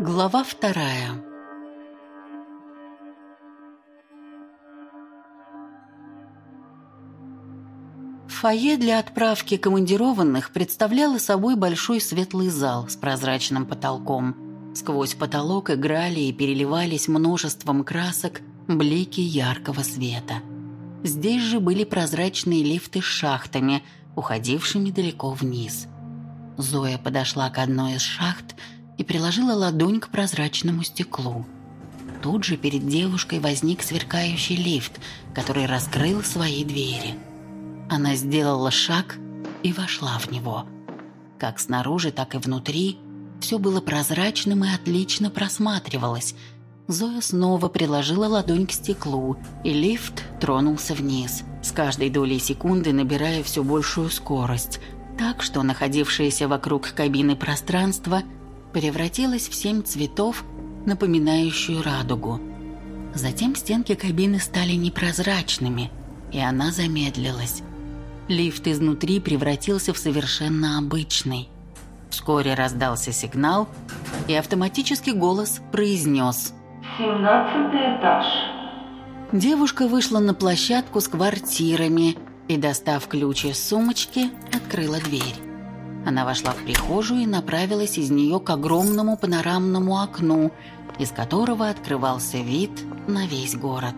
Глава вторая Фойе для отправки командированных представляло собой большой светлый зал с прозрачным потолком. Сквозь потолок играли и переливались множеством красок блики яркого света. Здесь же были прозрачные лифты с шахтами, уходившими далеко вниз. Зоя подошла к одной из шахт и приложила ладонь к прозрачному стеклу. Тут же перед девушкой возник сверкающий лифт, который раскрыл свои двери. Она сделала шаг и вошла в него. Как снаружи, так и внутри все было прозрачным и отлично просматривалось. Зоя снова приложила ладонь к стеклу, и лифт тронулся вниз, с каждой долей секунды набирая все большую скорость, так что находившееся вокруг кабины пространство превратилось в семь цветов, напоминающую радугу. Затем стенки кабины стали непрозрачными, и она замедлилась. Лифт изнутри превратился в совершенно обычный. Вскоре раздался сигнал, и автоматический голос произнес «Семнадцатый этаж». Девушка вышла на площадку с квартирами и, достав ключи из сумочки, открыла дверь. Она вошла в прихожую и направилась из нее к огромному панорамному окну, из которого открывался вид на весь город.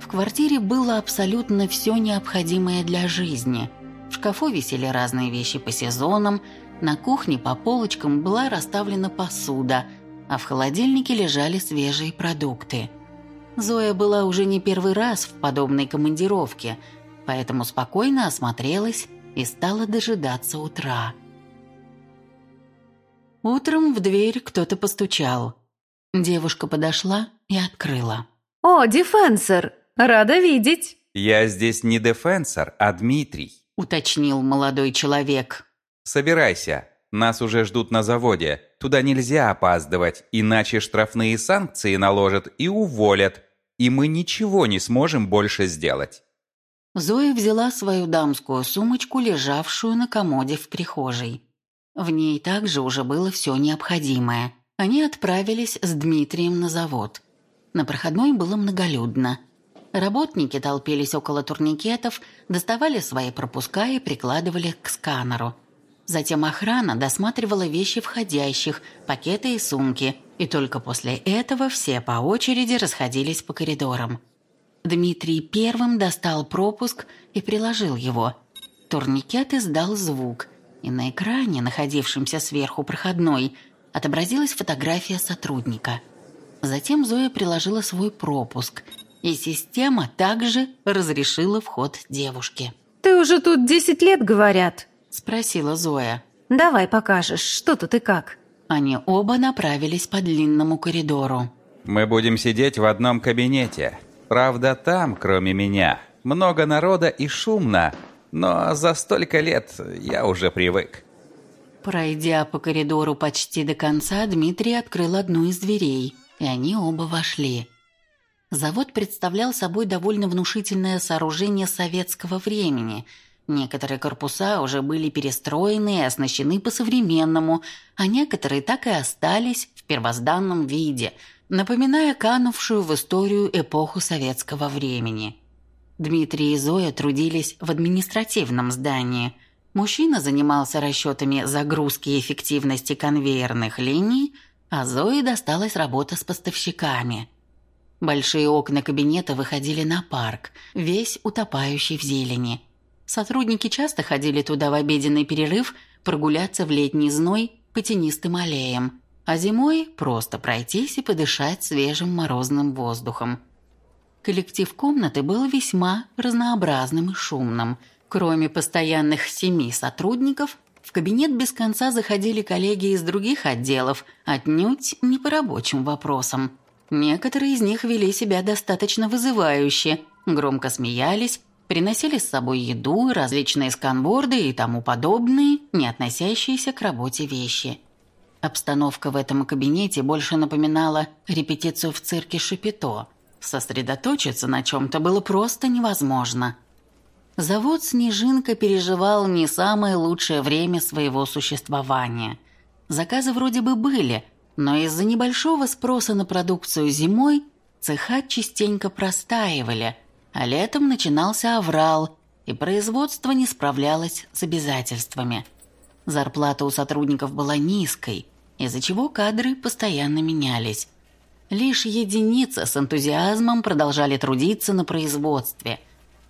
В квартире было абсолютно все необходимое для жизни. В шкафу висели разные вещи по сезонам, на кухне по полочкам была расставлена посуда, а в холодильнике лежали свежие продукты. Зоя была уже не первый раз в подобной командировке, поэтому спокойно осмотрелась и стала дожидаться утра. Утром в дверь кто-то постучал. Девушка подошла и открыла. «О, Дефенсор! Рада видеть!» «Я здесь не Дефенсор, а Дмитрий. уточнил молодой человек. Собирайся. Нас уже ждут на заводе. Туда нельзя опаздывать, иначе штрафные санкции наложат и уволят. И мы ничего не сможем больше сделать. Зоя взяла свою дамскую сумочку, лежавшую на комоде в прихожей. В ней также уже было все необходимое. Они отправились с Дмитрием на завод. На проходной было многолюдно. Работники толпились около турникетов, доставали свои пропуска и прикладывали к сканеру. Затем охрана досматривала вещи входящих, пакеты и сумки, и только после этого все по очереди расходились по коридорам. Дмитрий первым достал пропуск и приложил его. Турникет издал звук, и на экране, находившемся сверху проходной, отобразилась фотография сотрудника. Затем Зоя приложила свой пропуск, и система также разрешила вход девушке. «Ты уже тут 10 лет, говорят?» – спросила Зоя. «Давай покажешь, что тут и как». Они оба направились по длинному коридору. Мы будем сидеть в одном кабинете. Правда, там, кроме меня, много народа и шумно, но за столько лет я уже привык. Пройдя по коридору почти до конца, Дмитрий открыл одну из дверей, и они оба вошли. Завод представлял собой довольно внушительное сооружение советского времени. Некоторые корпуса уже были перестроены и оснащены по-современному, а некоторые так и остались в первозданном виде, напоминая канувшую в историю эпоху советского времени. Дмитрий и Зоя трудились в административном здании. Мужчина занимался расчетами загрузки и эффективности конвейерных линий, а Зое досталась работа с поставщиками. Большие окна кабинета выходили на парк, весь утопающий в зелени. Сотрудники часто ходили туда в обеденный перерыв прогуляться в летний зной по тенистым аллеям, а зимой просто пройтись и подышать свежим морозным воздухом. Коллектив комнаты был весьма разнообразным и шумным. Кроме постоянных семи сотрудников, в кабинет без конца заходили коллеги из других отделов, отнюдь не по рабочим вопросам. Некоторые из них вели себя достаточно вызывающе, громко смеялись, приносили с собой еду, различные сканборды и тому подобные, не относящиеся к работе вещи. Обстановка в этом кабинете больше напоминала репетицию в цирке Шапито. Сосредоточиться на чем-то было просто невозможно. Завод «Снежинка» переживал не самое лучшее время своего существования. Заказы вроде бы были, но из-за небольшого спроса на продукцию зимой цеха частенько простаивали, а летом начинался аврал, и производство не справлялось с обязательствами. Зарплата у сотрудников была низкой, из-за чего кадры постоянно менялись. Лишь единицы с энтузиазмом продолжали трудиться на производстве.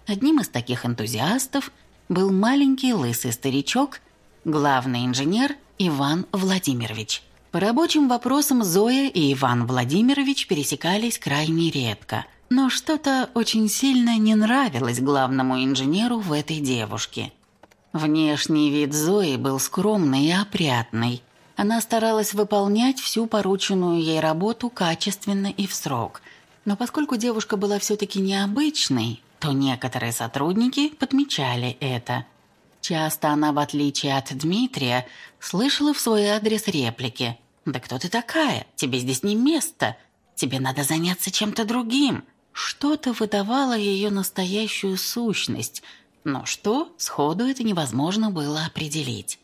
Одним из таких энтузиастов был маленький лысый старичок, главный инженер Иван Владимирович. По рабочим вопросам Зоя и Иван Владимирович пересекались крайне редко, но что-то очень сильно не нравилось главному инженеру в этой девушке. Внешний вид Зои был скромный и опрятный, она старалась выполнять всю порученную ей работу качественно и в срок. Но поскольку девушка была все-таки необычной, то некоторые сотрудники подмечали это. Часто она, в отличие от Дмитрия, слышала в свой адрес реплики. «Да кто ты такая? Тебе здесь не место. Тебе надо заняться чем-то другим». Что-то выдавало ее настоящую сущность, но что, сходу это невозможно было определить.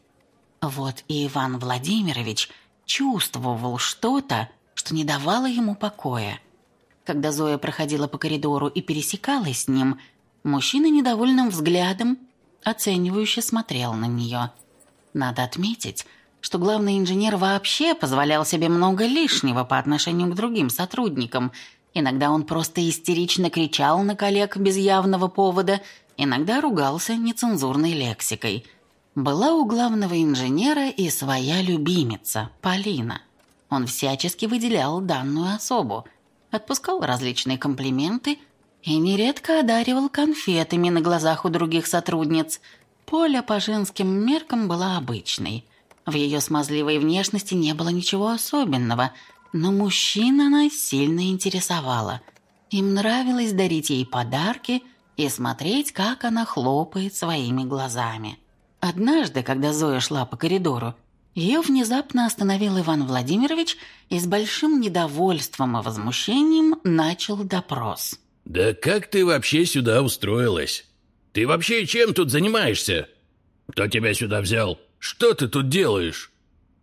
Вот и Иван Владимирович чувствовал что-то, что не давало ему покоя. Когда Зоя проходила по коридору и пересекалась с ним, мужчина недовольным взглядом оценивающе смотрел на нее. Надо отметить, что главный инженер вообще позволял себе много лишнего по отношению к другим сотрудникам. Иногда он просто истерично кричал на коллег без явного повода, иногда ругался нецензурной лексикой – была у главного инженера и своя любимица, Полина. Он всячески выделял данную особу, отпускал различные комплименты и нередко одаривал конфетами на глазах у других сотрудниц. Поля по женским меркам была обычной. В ее смазливой внешности не было ничего особенного, но мужчин она сильно интересовала. Им нравилось дарить ей подарки и смотреть, как она хлопает своими глазами. Однажды, когда Зоя шла по коридору, ее внезапно остановил Иван Владимирович и с большим недовольством и возмущением начал допрос. «Да как ты вообще сюда устроилась? Ты вообще чем тут занимаешься? Кто тебя сюда взял? Что ты тут делаешь?»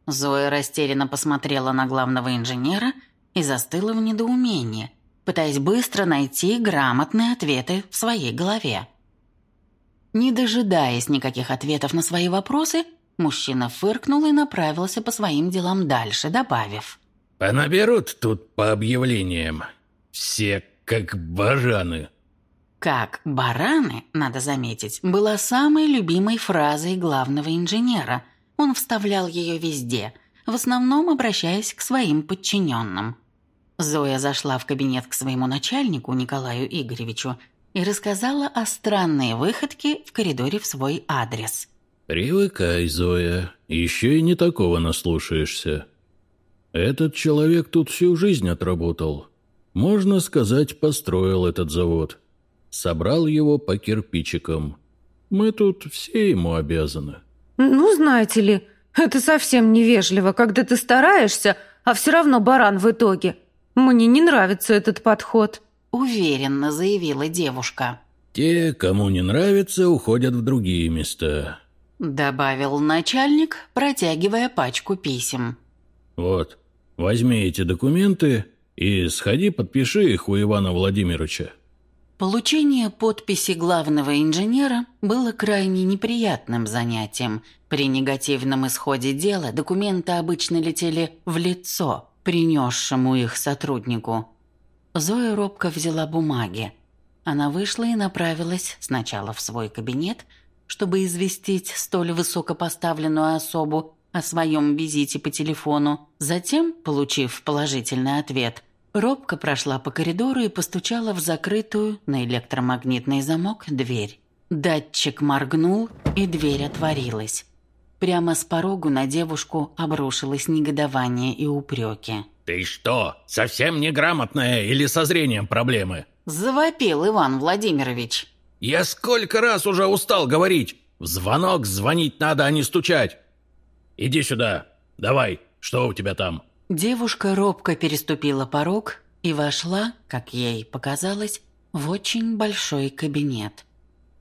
Зоя растерянно посмотрела на главного инженера и застыла в недоумении, пытаясь быстро найти грамотные ответы в своей голове. Не дожидаясь никаких ответов на свои вопросы, мужчина фыркнул и направился по своим делам дальше, добавив. «Понаберут тут по объявлениям. Все как бараны». «Как бараны», надо заметить, была самой любимой фразой главного инженера. Он вставлял ее везде, в основном обращаясь к своим подчиненным. Зоя зашла в кабинет к своему начальнику Николаю Игоревичу и рассказала о странной выходке в коридоре в свой адрес. «Привыкай, Зоя, еще и не такого наслушаешься. Этот человек тут всю жизнь отработал. Можно сказать, построил этот завод. Собрал его по кирпичикам. Мы тут все ему обязаны». «Ну, знаете ли, это совсем невежливо, когда ты стараешься, а все равно баран в итоге. Мне не нравится этот подход» уверенно заявила девушка. «Те, кому не нравится, уходят в другие места», — добавил начальник, протягивая пачку писем. «Вот, возьми эти документы и сходи подпиши их у Ивана Владимировича». Получение подписи главного инженера было крайне неприятным занятием. При негативном исходе дела документы обычно летели в лицо принесшему их сотруднику. Зоя робко взяла бумаги. Она вышла и направилась сначала в свой кабинет, чтобы известить столь высокопоставленную особу о своем визите по телефону. Затем, получив положительный ответ, робко прошла по коридору и постучала в закрытую на электромагнитный замок дверь. Датчик моргнул, и дверь отворилась. Прямо с порогу на девушку обрушилось негодование и упреки. «Ты что, совсем неграмотная или со зрением проблемы?» Завопил Иван Владимирович. «Я сколько раз уже устал говорить! В звонок звонить надо, а не стучать! Иди сюда, давай, что у тебя там?» Девушка робко переступила порог и вошла, как ей показалось, в очень большой кабинет.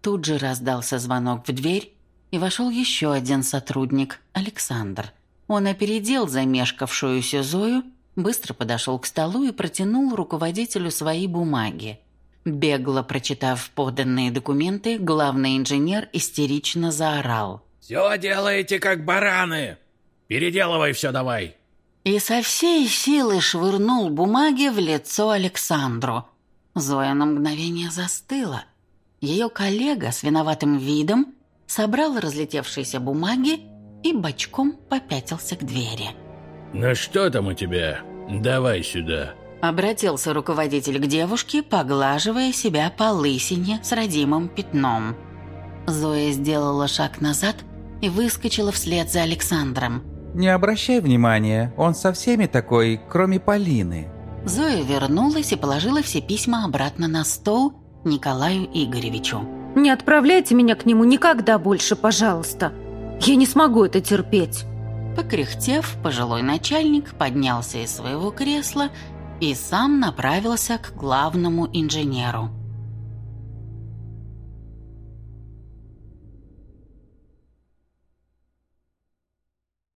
Тут же раздался звонок в дверь, и вошел еще один сотрудник, Александр. Он опередил замешкавшуюся Зою, быстро подошел к столу и протянул руководителю свои бумаги. Бегло прочитав поданные документы, главный инженер истерично заорал. «Все делаете как бараны! Переделывай все давай!» И со всей силы швырнул бумаги в лицо Александру. Зоя на мгновение застыла. Ее коллега с виноватым видом собрал разлетевшиеся бумаги и бочком попятился к двери. «Ну что там у тебя? Давай сюда!» Обратился руководитель к девушке, поглаживая себя по лысине с родимым пятном. Зоя сделала шаг назад и выскочила вслед за Александром. «Не обращай внимания, он со всеми такой, кроме Полины». Зоя вернулась и положила все письма обратно на стол Николаю Игоревичу. Не отправляйте меня к нему никогда больше, пожалуйста. Я не смогу это терпеть. Покряхтев, пожилой начальник поднялся из своего кресла и сам направился к главному инженеру.